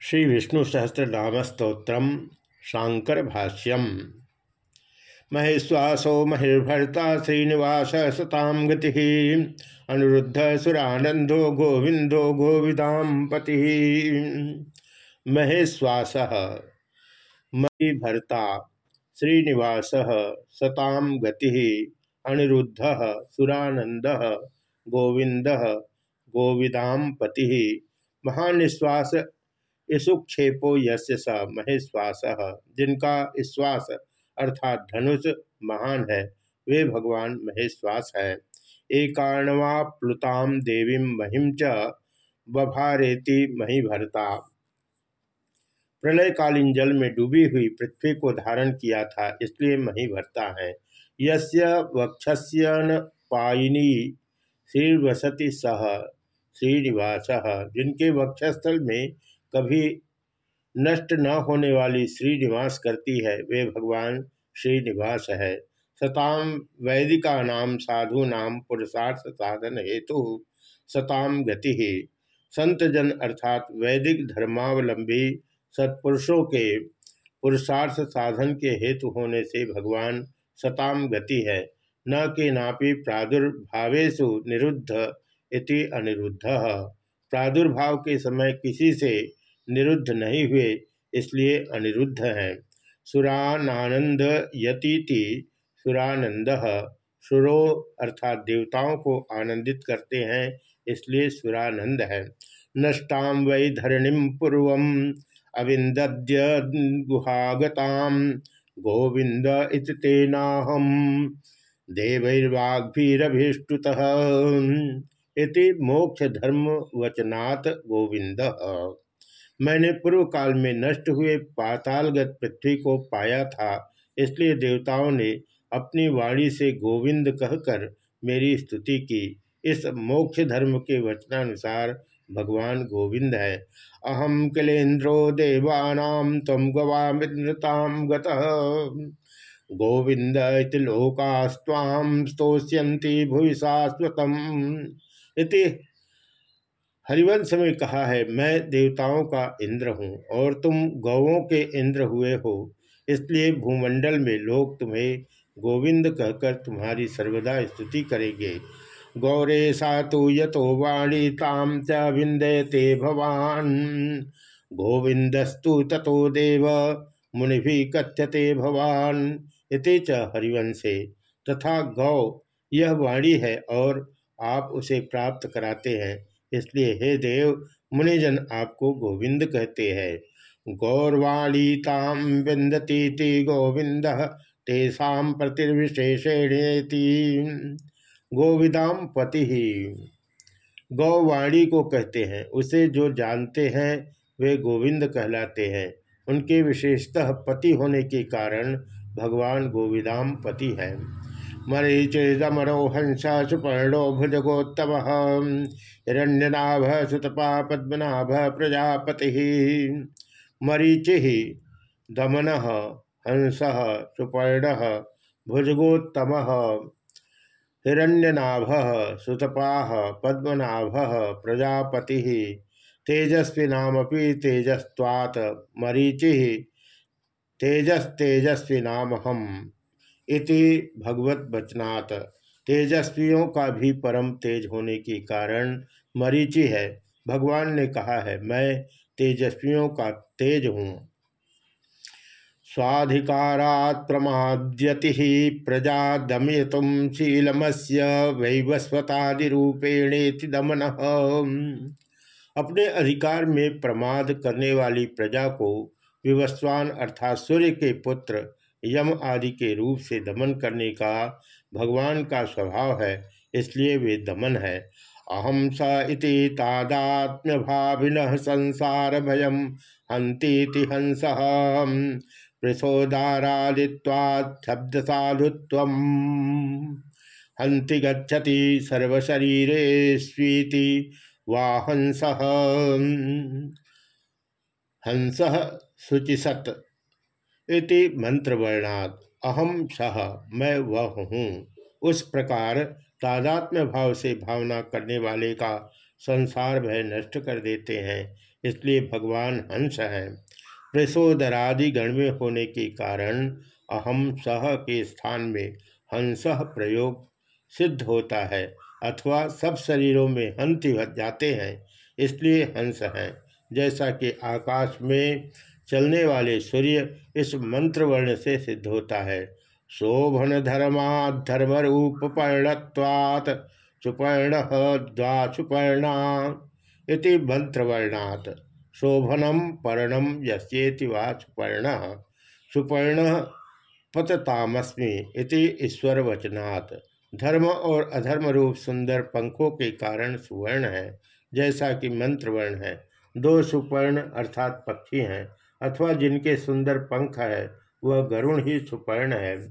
श्री विष्णु सहस्रनाम स्त्रोत्र शांकर भाष्यम महेश्वासो महिर्भर्ता श्रीनिवास सताम गति, अनुरुद्ध सुरानंदो गोविंदो गोविदाम पति महेश्वास, महीभर्ता श्रीनिवास सताम गति, अनिरुद्ध सुरानंद गोविंद गोविदाम पति महानिश्वास इसुक्षेपो यस्य स महेश्वास, जिनका विश्वास अर्थात धनुष महान है, वे भगवान महेश्वास है। एकाणवा प्लुताम देवी महिम च बभारेति महीभरता प्रलयकालीन जल में डूबी हुई पृथ्वी को धारण किया था, इसलिए मही भरता है। यस्य वक्षस्य पायिनी श्रीवसति सह, श्रीनिवास, जिनके वक्षस्थल में कभी नष्ट न होने वाली श्रीनिवास करती है। वे भगवान श्रीनिवास है। सताम वैदिका नाम साधु नाम पुरुषार्थ साधन हेतु सताम गति ही। संत जन अर्थात वैदिक धर्मावलंबी सत्पुरुषों के पुरुषार्थ साधन के हेतु होने से भगवान सताम गति है। न कि नापि प्रादुर्भावेशु निरुद्ध इति अनिरुद्ध। प्रादुर्भाव के समय किसी से निरुद्ध नहीं हुए, इसलिए अनिरुद्ध हैं। सुरानंद यतीति सुरानंद सुरो अर्थात देवताओं को आनंदित करते हैं, इसलिए सुरानंद है। नष्टाम वै धरणिम पूर्व अविंदद्य गुहागताम गोविंद इतेनाहम देवैर्वाग्भीरभीष्टुत। इति मोक्ष धर्म वचनात् गोविंद। मैंने पूर्व काल में नष्ट हुए पातालगत पृथ्वी को पाया था, इसलिए देवताओं ने अपनी वाणी से गोविंद कहकर मेरी स्तुति की। इस मोक्ष धर्म के वचनानुसार भगवान गोविंद है। अहम किलेन्द्रो देवानाम तम गवामिताम गोविंद लोकास्वाम स्तोष्यंती भूि शाश्वतम इति हरिवंश में कहा है, मैं देवताओं का इंद्र हूँ और तुम गौों के इंद्र हुए हो। इसलिए भूमंडल में लोग तुम्हें गोविंद कहकर तुम्हारी सर्वदा स्तुति करेंगे। गौरे सा तो यतो वाणी ताम च विंदयते भवान। गोविंदस्तु ततो देव मुनि भी कथ्यते भवान। इति च हरिवंशे। तथा गौ, यह वाणी है और आप उसे प्राप्त कराते हैं। इसलिए हे देव, मुनिजन आपको गोविंद कहते हैं। गौरवाणी ताम विंदती गोविंद, तेषा प्रतिर्विशेषेण गोविदाम पति। ही गौवाणी को कहते हैं, उसे जो जानते हैं, वे गोविंद कहलाते हैं। उनके विशेषतः पति होने के कारण भगवान गोविदाम पति है। मरीचिदमरो हंस सुपर्णो भुजगोत्तम हिरण्यनाभ सुतपा पद्मनाभ प्रजापति मरीचि दमन, हंस, सुपर्ण, भुजगोत्तम। हिरण्यनाभ, सुतपा, पद्मनाभ, प्रजापति। तेजस्वी नामपि तेजस्वात् मरीचि तेजस्तेजस्वी नाम हम इति भगवत बचनात् तेजस्वियों का भी परम तेज होने के कारण मरीचि है। भगवान ने कहा है, मैं तेजस्वियों का तेज हूँ। स्वाधिकारात् प्रमाद्यति प्रजा दमयतुम शीलमस्य वैवस्वतादिरूपेणेति दमन। अपने अधिकार में प्रमाद करने वाली प्रजा को विवस्वान अर्थात सूर्य के पुत्र यम आदि के रूप से दमन करने का भगवान का स्वभाव है, इसलिए वे दमन है। अहम स इति तादात्म्य भाविन संसार भयम हंती हंस। पृथोदारादित्वात् साधुत्व हंति गच्छति सर्वशरीरे स्वीति वाहंस हंस शुचिसत। इति मंत्रवर्णात्। अहम सह मैं वह हूँ। उस प्रकार तादात्म्य भाव से भावना करने वाले का संसार भय नष्ट कर देते हैं, इसलिए भगवान हंस है। प्रसोदरादि गण में होने के कारण अहम सह के स्थान में हंस प्रयोग सिद्ध होता है, अथवा सब शरीरों में हंस जाते हैं, इसलिए हंस हैं। जैसा कि आकाश में चलने वाले सूर्य इस मंत्र वर्ण से सिद्ध होता है। शोभन धर्माधर्म रूप पर्णत्वात् सुपर्ण द्वासुपर्णा इति मंत्रवर्णात्। शोभनम पर्णम यस्येति वा सुपर्ण सुपर्ण पततामस्मि इति ईश्वर वचनात् धर्म और अधर्म रूप सुंदर पंखों के कारण सुवर्ण है, जैसा कि मंत्रवर्ण है। दो सुपर्ण अर्थात पक्षी हैं। अथवा जिनके सुंदर पंख है, वह गरुण ही सुपर्ण है।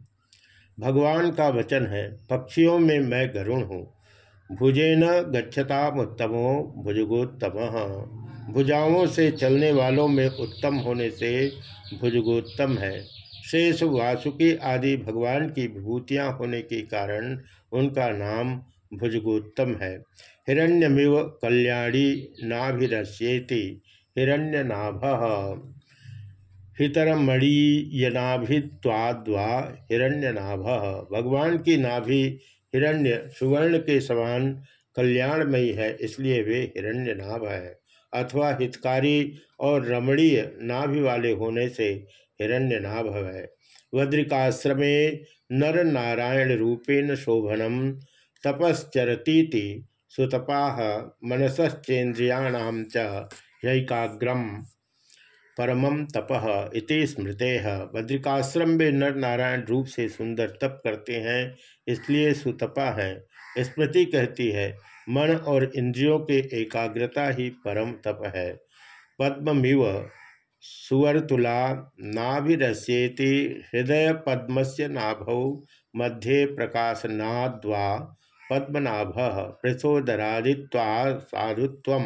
भगवान का वचन है, पक्षियों में मैं गरुण हूँ। भुजे न भुजेन गच्छतामुत्तमो भुजगोत्तम। भुजाओं से चलने वालों में उत्तम होने से भुजगोत्तम है। शेष वासुकी आदि भगवान की विभूतियाँ होने के कारण उनका नाम भुजगोत्तम है। हिरण्यमिव कल्याणी नाभिश्येति हिरण्यनाभ। हितरमणीयनाभित्वाद्वा हिरण्यनाभ। भगवान की नाभि हिरण्य सुवर्ण के समान कल्याणमयी है, इसलिए वे हिरण्यनाभ है। अथवा हितकारी और रमणीय नाभि वाले होने से हिरण्यनाभ है। वद्रिकाश्रमे नर नारायण रूपेण शोभनम तपश्चरती सुतपा मनसश्चेन्द्रियाणाम चैकाग्रम परमम तपह इति स्मृते। बद्रिकाश्रम में नर नारायण रूप से सुंदर तप करते हैं, इसलिए सुतपा है। स्मृति कहती है, मन और इंद्रियों के एकाग्रता ही परम तप है। पद्ममिव सुवर्तुला नाभिश्येति हृदय पद्म से नाभौ मध्ये प्रकाशनाद्वा पद्मनाभ प्रचोदरादित्वा साधुत्व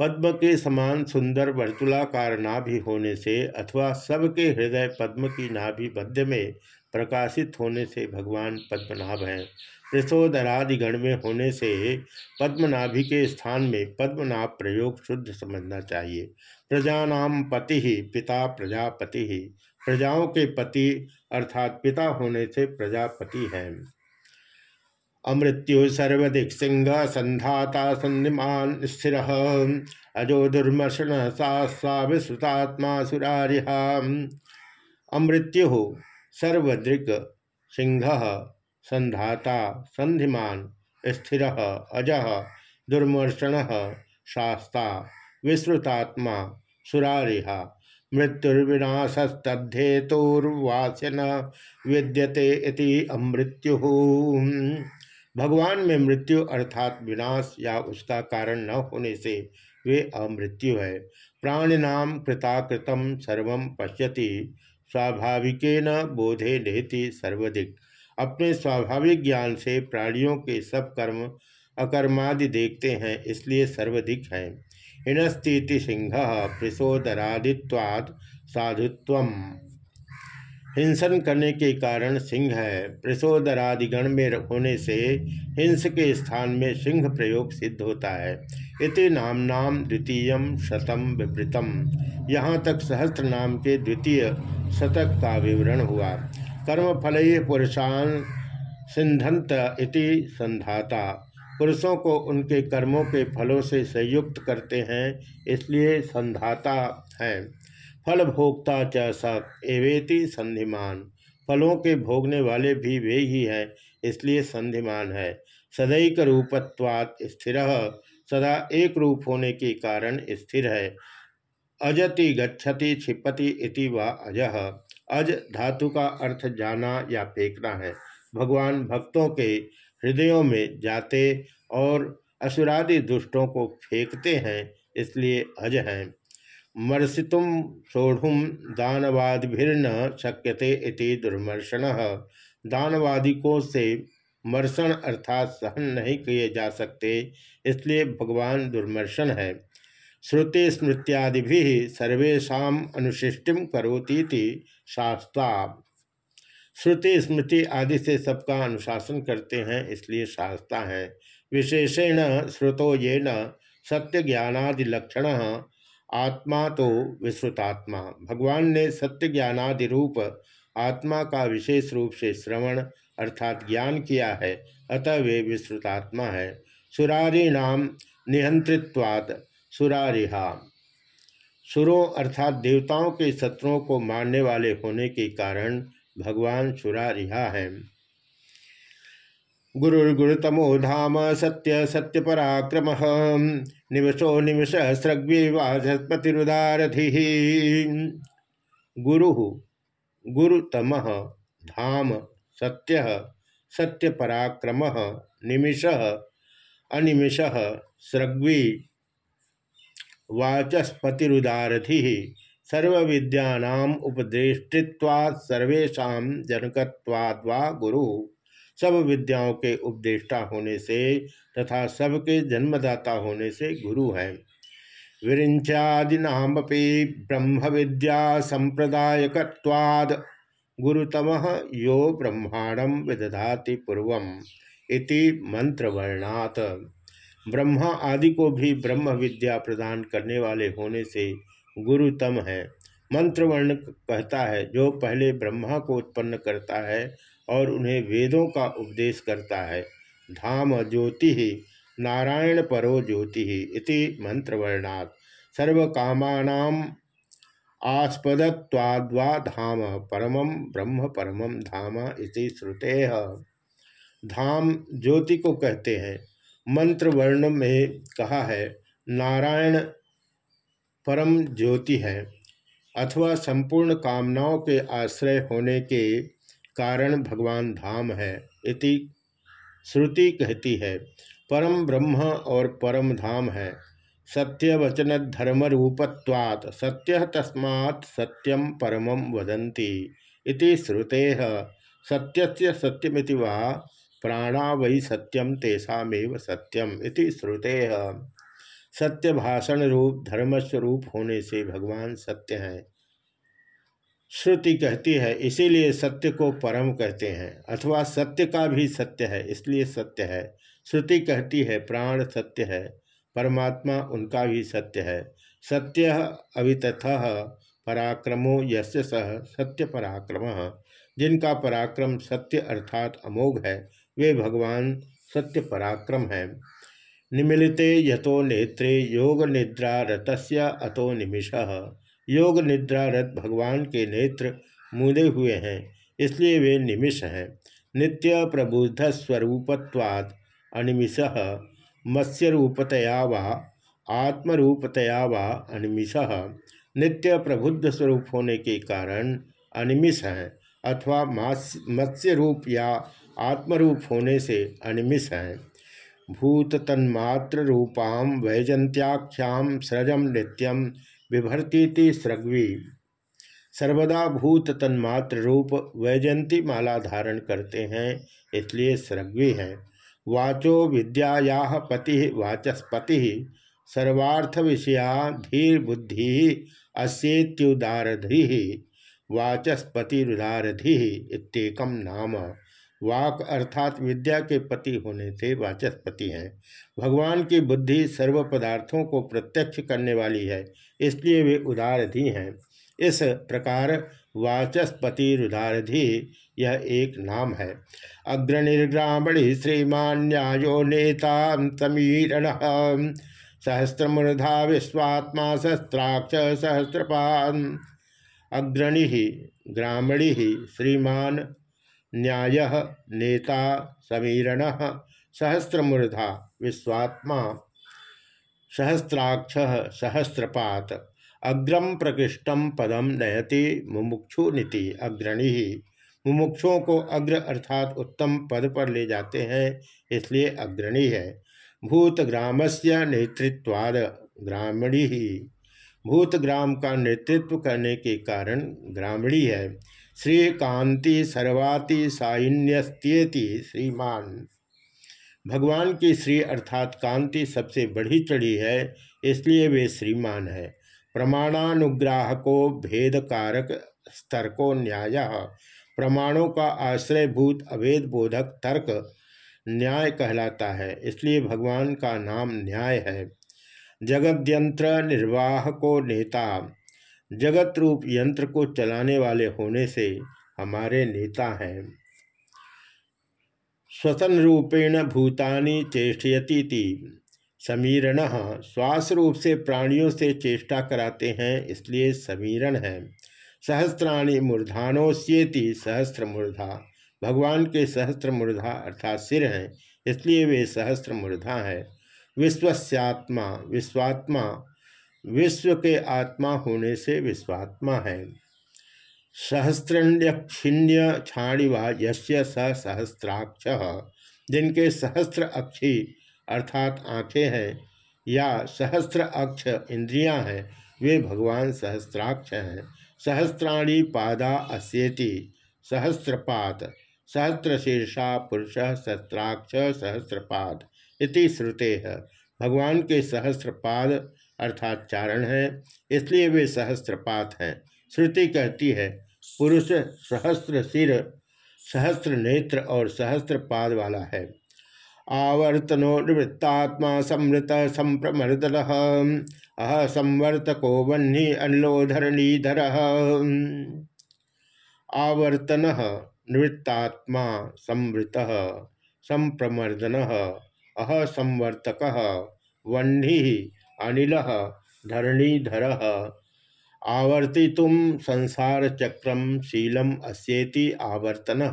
पद्म के समान सुंदर वर्तुलाकार नाभि होने से अथवा सबके हृदय पद्म की नाभि मध्य में प्रकाशित होने से भगवान पद्मनाभ हैं। प्रसोदरादि गण में होने से पद्मनाभि के स्थान में पद्मनाभ प्रयोग शुद्ध समझना चाहिए। प्रजानाम पति ही पिता प्रजापति। ही प्रजाओं के पति अर्थात पिता होने से प्रजापति है। अमृत्यु सर्वदिक सिंह संधाता संधिमान स्थिर। अजो दुर्मर्शन सा विश्रुतात्मा सुरारिहा अमृत्यु सर्वदृक सिंह संधाता संधिमान स्थिर। अज दुर्मर्षण शास्ता विश्रुतात्मा सुरारिहा मृत्युर्विनाशस्तद्धेतुर्वास्य न विद्यते अमृत्यु। भगवान में मृत्यु अर्थात विनाश या उसका कारण न होने से वे अमृत्यु है। प्राणिनाम कृताकृतम सर्व पश्यति, स्वाभाविकेन बोधे नेति सर्वधिक अपने स्वाभाविक ज्ञान से प्राणियों के सब कर्म, अकर्मादि देखते हैं, इसलिए सर्वाधिक हैं। हिणस्तीति सिंह प्रसोदरादित्वाद साधुत्व हिंसन करने के कारण सिंह है। प्रसोदरादिगण में होने से हिंस के स्थान में सिंह प्रयोग सिद्ध होता है। इति नाम नाम द्वितीय शतम विवृतम। यहाँ तक सहस्त्र नाम के द्वितीय शतक का विवरण हुआ। कर्म कर्मफल पुरुषान सिंधंत इति संधाता। पुरुषों को उनके कर्मों के फलों से संयुक्त करते हैं, इसलिए संधाता हैं। फल भोक्ता च स एवेति संधिमान। फलों के भोगने वाले भी वे ही हैं, इसलिए संधिमान है। सदैक रूपत्वात् स्थिर, सदा एक रूप होने के कारण स्थिर है। अजति गच्छति क्षिपति इति व अजह अज धातु का अर्थ जाना या फेंकना है। भगवान भक्तों के हृदयों में जाते और असुरादि दुष्टों को फेंकते हैं, इसलिए अज हैं। मर्सितुम सोढ़ुम दानवादिभिर्न शक्यते इति दुर्मर्शन दानवादिकों से मर्षण अर्थात सहन नहीं किए जा सकते, इसलिए भगवान दुर्मर्शन है। श्रुति स्मृत्यादि भी सर्वेशा अनुशिष्टि करोती शास्त्रा श्रुति स्मृति आदि से सबका अनुशासन करते हैं, इसलिए शास्ता है। विशेषेण श्रुतो ये न सत्य ज्ञानादि लक्षण आत्मा तो विश्रुतात्मा। भगवान ने सत्य ज्ञानादि रूप आत्मा का विशेष रूप से श्रवण अर्थात ज्ञान किया है, अतः वे विश्रुतात्मा है। सुरारी नाम नियंत्रित्वाद सुरारिहा। सुरों अर्थात देवताओं के शत्रुओं को मारने वाले होने के कारण भगवान सुरारिहा है। गुरुर्गुरुतमो धाम सत्य सत्य पराक्रम निवशो निमिष सृग्वी वाचस्पतिरुदारथि गुरु, गुरुतम, धाम, सत्य सत्य पराक्रम निमिष, अनिमिष सृग्वी वाचस्पतिरुदारथि। सर्वविद्यानाम उपदेष्टित्वात् गुरु। सब विद्याओं के उपदेष्टा होने से तथा सबके जन्मदाता होने से गुरु है। विरिंचादिनामपि ब्रह्म विद्या संप्रदायकवाद गुरुतम यो ब्रह्मांडम विदधाति पूर्व इति मंत्रवर्णात। ब्रह्मा आदि को भी ब्रह्म विद्या प्रदान करने वाले होने से गुरुतम है। मंत्रवर्ण कहता है, जो पहले ब्रह्मा को उत्पन्न करता है और उन्हें वेदों का उपदेश करता है। धाम ज्योति ही नारायण परो ज्योति ही इति मंत्रवर्णात्। सर्वकामानाम आस्पदत्वाद्वा धाम परमम ब्रह्म परमम धाम इति श्रुते। धाम ज्योति को कहते हैं। मंत्र वर्ण में कहा है, नारायण परम ज्योति है। अथवा संपूर्ण कामनाओं के आश्रय होने के कारण भगवान धाम है इति श्रुति कहती है। परम ब्रह्म और परम धाम है। सत्य वचन धर्म रूपत्वात् सत्य तस्मात् सत्यम परमम वदंती इति श्रुते। सत्यस्य सत्यमिति वा, प्राणा वै सत्यम तेषामेव सत्यम इति श्रुते। सत्य भाषण रूप धर्मस्वरूप होने से भगवान सत्य हैं। श्रुति कहती है, इसीलिए सत्य को परम कहते हैं, अथवा सत्य का भी सत्य है, इसलिए सत्य है। श्रुति कहती है, प्राण सत्य है, परमात्मा उनका भी सत्य है। सत्य अवितथ, पराक्रमो यश सह सत्य पराक्रम। जिनका पराक्रम सत्य अर्थात अमोघ है, वे भगवान सत्य पराक्रम है। निमिलिते यतो नेत्रे योग निद्रा रतस्य अतो निमिष। योग निद्रा रत भगवान के नेत्र मूदे हुए हैं, इसलिए वे निमिष हैं। नित्य प्रबुद्ध स्वरूपत्वाद अनिमिष मत्स्य रूपतया व आत्मरूपतया व अनिमिष। नित्य प्रबुद्ध स्वरूप होने के कारण अनिमिष हैं, अथवा मत्स्य रूप या आत्मरूप होने से अनिमिष हैं। भूत तन्मात्र रूपाम वैजंत्याख्याम सृजम नित्यम बिभर्ती सृग्वी सर्वदा भूत तन्मात्र रूप वैजंती माला धारण करते हैं, इसलिए सृग्वी हैं। वाचो विद्याया पति वाचस्पति, सर्वार्थ विषया धीर बुद्धि अस्ेत्युदारधि, वाचस्पतिरुदारधि इतम नाम। वाक अर्थात विद्या के पति होने से वाचस्पति हैं। भगवान की बुद्धि सर्व पदार्थों को प्रत्यक्ष करने वाली है, इसलिए वे उदारधि हैं। इस प्रकार वाचस्पति रुदारधि यह एक नाम है। अग्रनिर्ग्रामणि श्रीमान न्यायो नेता समीरण सहस्रमूर्धा विश्वात्मा सहस्राक्ष सहस्रपान। अग्रणी ग्रामणी श्रीमान न्याय नेता समीरण सहस्रमूर्धा विश्वात्मा। सहस्राक्ष सहस्रपात। अग्रम प्रकृष्टम पदम नयति मुमुक्षु नीति अग्रणी। मुमुक्षुओं को अग्र अर्थात उत्तम पद पर ले जाते हैं, इसलिए अग्रणी है। भूतग्राम से नेतृत्वाद ग्रामीणी। ही भूतग्राम का नेतृत्व करने के कारण ग्रामीणी है। श्रीकांति सर्वाति साइन्यस्त्येति श्रीमान। भगवान की श्री अर्थात कांति सबसे बढ़ी चढ़ी है, इसलिए वे श्रीमान है। प्रमाणानुग्राहको भेद कारक स्तर को न्याय। प्रमाणों का आश्रयभूत अवेद बोधक तर्क न्याय कहलाता है, इसलिए भगवान का नाम न्याय है। जगद्यंत्र निर्वाह को नेता जगत रूप यंत्र को चलाने वाले होने से हमारे नेता हैं। स्वतन रूपेण भूतानि चेष्टयती समीरण श्वास रूप से प्राणियों से चेष्टा कराते हैं, इसलिए समीरण है। सहस्त्राणी मूर्धानोस्येति सहस्त्र मूर्धा भगवान के सहस्त्र मूर्धा अर्थात सिर हैं, इसलिए वे सहस्त्र मूर्धा है। विश्वस्यात्मा, विश्वात्मा विश्व के आत्मा होने से विश्वात्मा है। सहस्रण्यक्षिण्य छाणिवा यश्य स सहस्त्राक्ष जिनके सहस्त्र अक्षी अर्थात आँखें हैं या सहस्त्र अक्ष इंद्रियाँ हैं, वे भगवान सहस्त्राक्ष हैं। सहस्राणी पादा अस्येति सहस्रपात सहस्रशीर्षा पुरुष सहस्त्राक्ष सहस्रपाद इति श्रुते। है भगवान के सहस्रपाद अर्थात चारण है, इसलिए वे सहस्त्रपात हैं। श्रुति कहती है, पुरुष सहस्त्र सिर, सहस्त्र नेत्र और सहस्त्र पाद वाला है। आवर्तनो निवृत्तात्मा संवृत संप्रमर्दन, अह संवर्तको वह्नि अनिलोधरणीधर आवर्तन निवृत्तात्मा संवृत, संप्रमर्दन, अह संवर्तक, वह्नि अनिल धरणीधर। आवर्तितुम संसार चक्रम शीलम अस्ेति आवर्तन।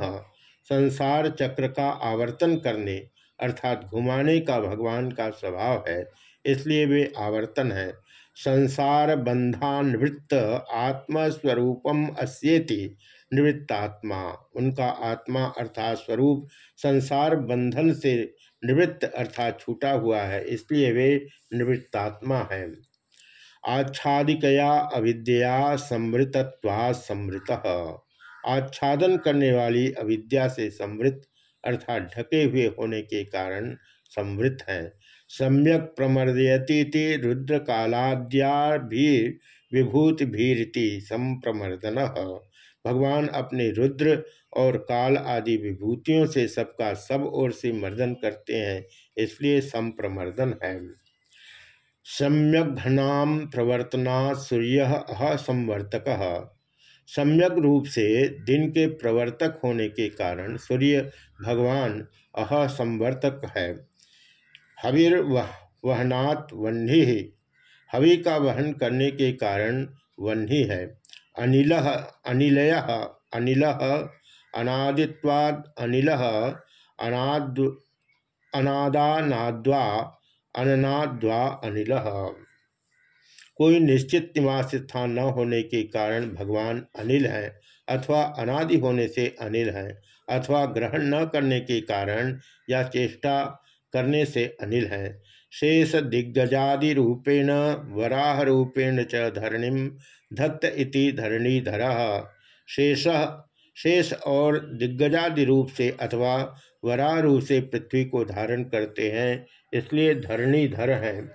संसार चक्र का आवर्तन करने, अर्थात घुमाने का भगवान का स्वभाव है, इसलिए वे आवर्तन है। संसार बंधानवृत्त आत्मस्वरूपम अस्येति, निवृत्तात्मा। उनका आत्मा अर्थात स्वरूप संसार बंधन से निवृत्त अर्थात छूटा हुआ है, इसलिए वे निवृत्तात्मा है। आच्छादिकया अविद्या समृतत्वा समृत आच्छादन करने वाली अविद्या से समृत अर्थात ढके हुए होने के कारण समृद्ध हैं। सम्यक प्रमर्दयती रुद्र कालाद्या भी विभूति भीरति संप्रमर्दन। भगवान अपने रुद्र और काल आदि विभूतियों से सबका सब ओर से मर्दन करते हैं, इसलिए संप्रमर्दन है। सम्यक घनाम प्रवर्तना सूर्य असंवर्तक सम्यक रूप से दिन के प्रवर्तक होने के कारण सूर्य भगवान असंवर्तक है। हविर वह, वहनात् वह्नि। हवि का वहन करने के कारण वह्नि है। अनिल, अनिलय, अनिल अनादित्वाद अनिल अनाद, अनादानाद्वा, अननाद्वा अनिल। कोई निश्चित निवास स्थान न होने के कारण भगवान अनिल हैं अथवा अनादि होने से अनिल हैं अथवा ग्रहण न करने के कारण या चेष्टा करने से अनिल हैं। शेष दिग्गजादि रूपेण वराह रूपेण च धरणिम धत्त इति धरणीधर। शेष शेष और दिग्गजादि रूप से अथवा वरा रूप से पृथ्वी को धारण करते हैं, इसलिए धरणीधर हैं।